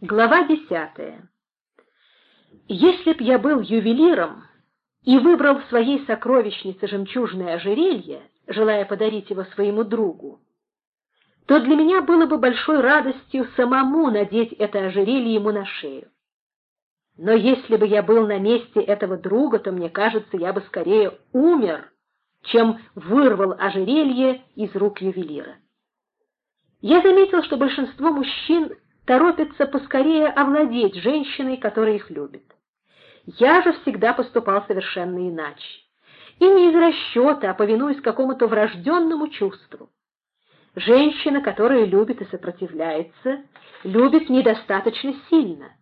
Глава десятая. Если б я был ювелиром и выбрал в своей сокровищнице жемчужное ожерелье, желая подарить его своему другу, то для меня было бы большой радостью самому надеть это ожерелье ему на шею. Но если бы я был на месте этого друга, то, мне кажется, я бы скорее умер, чем вырвал ожерелье из рук ювелира. Я заметил, что большинство мужчин торопятся поскорее овладеть женщиной, которая их любит. Я же всегда поступал совершенно иначе. И не из расчета, а повинуясь какому-то врожденному чувству. Женщина, которая любит и сопротивляется, любит недостаточно сильно.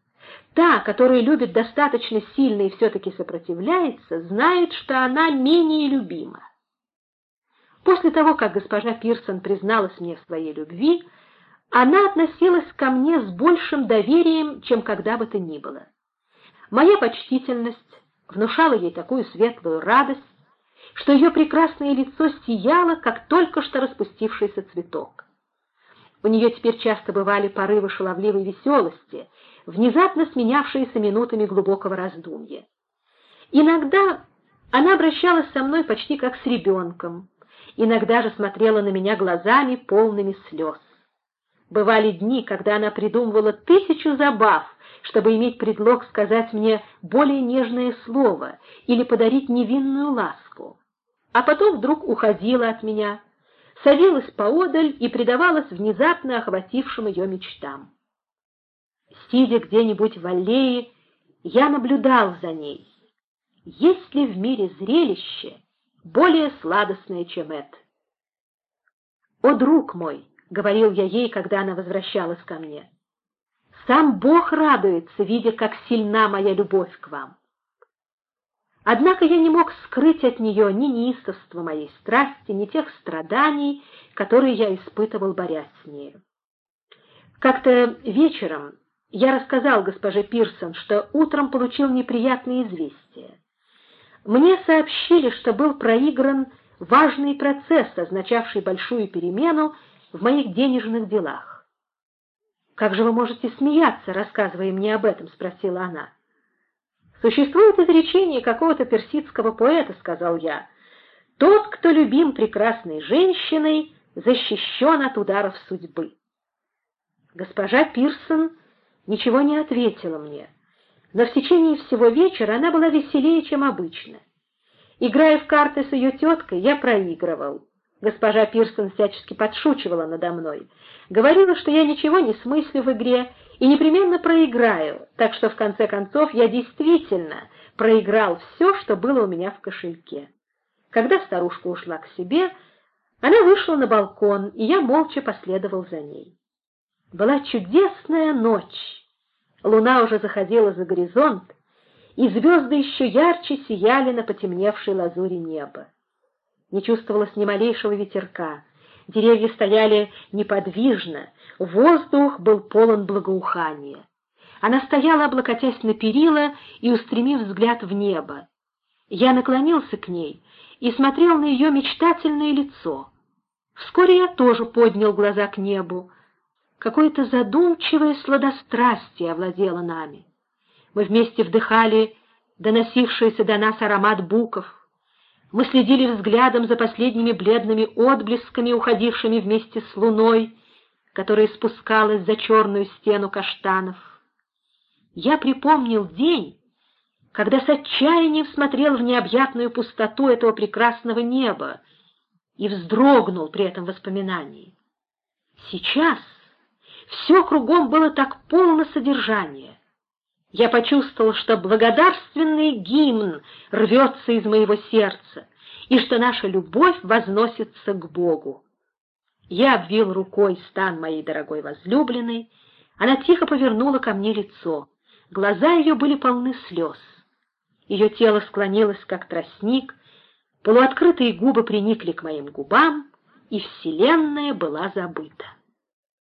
Та, которая любит достаточно сильно и все-таки сопротивляется, знает, что она менее любима. После того, как госпожа Пирсон призналась мне в своей любви, она относилась ко мне с большим доверием, чем когда бы то ни было. Моя почтительность внушала ей такую светлую радость, что ее прекрасное лицо сияло, как только что распустившийся цветок. У нее теперь часто бывали порывы шаловливой веселости, внезапно сменявшиеся минутами глубокого раздумья. Иногда она обращалась со мной почти как с ребенком, иногда же смотрела на меня глазами, полными слез. Бывали дни, когда она придумывала тысячу забав, чтобы иметь предлог сказать мне более нежное слово или подарить невинную ласку. А потом вдруг уходила от меня, садилась поодаль и предавалась внезапно охватившим ее мечтам. Сидя где-нибудь в аллее, я наблюдал за ней. Есть ли в мире зрелище более сладостное, чем это? О, друг мой! — говорил я ей, когда она возвращалась ко мне. «Сам Бог радуется, видя, как сильна моя любовь к вам». Однако я не мог скрыть от нее ни неистовства моей страсти, ни тех страданий, которые я испытывал, борясь с нею. Как-то вечером я рассказал госпоже Пирсон, что утром получил неприятные известия. Мне сообщили, что был проигран важный процесс, означавший большую перемену в моих денежных делах. «Как же вы можете смеяться, рассказывая мне об этом?» — спросила она. «Существует изречение какого-то персидского поэта», — сказал я. «Тот, кто любим прекрасной женщиной, защищен от ударов судьбы». Госпожа Пирсон ничего не ответила мне, но в течение всего вечера она была веселее, чем обычно. Играя в карты с ее теткой, я проигрывал. Госпожа Пирсон всячески подшучивала надо мной. Говорила, что я ничего не смыслю в игре и непременно проиграю, так что в конце концов я действительно проиграл все, что было у меня в кошельке. Когда старушка ушла к себе, она вышла на балкон, и я молча последовал за ней. Была чудесная ночь. Луна уже заходила за горизонт, и звезды еще ярче сияли на потемневшей лазури неба не чувствовалось ни малейшего ветерка. Деревья стояли неподвижно, воздух был полон благоухания. Она стояла, облокотясь на перила и устремив взгляд в небо. Я наклонился к ней и смотрел на ее мечтательное лицо. Вскоре я тоже поднял глаза к небу. Какое-то задумчивое сладострастие овладело нами. Мы вместе вдыхали доносившийся до нас аромат буков, мы следили взглядом за последними бледными отблесками, уходившими вместе с луной, которая спускалась за черную стену каштанов. Я припомнил день, когда с отчаянием смотрел в необъятную пустоту этого прекрасного неба и вздрогнул при этом воспоминании. Сейчас все кругом было так полно содержания я почувствовал, что благодарственный гимн рвется из моего сердца, и что наша любовь возносится к Богу. Я обвил рукой стан моей дорогой возлюбленной, она тихо повернула ко мне лицо, глаза ее были полны слез. Ее тело склонилось, как тростник, полуоткрытые губы приникли к моим губам, и вселенная была забыта.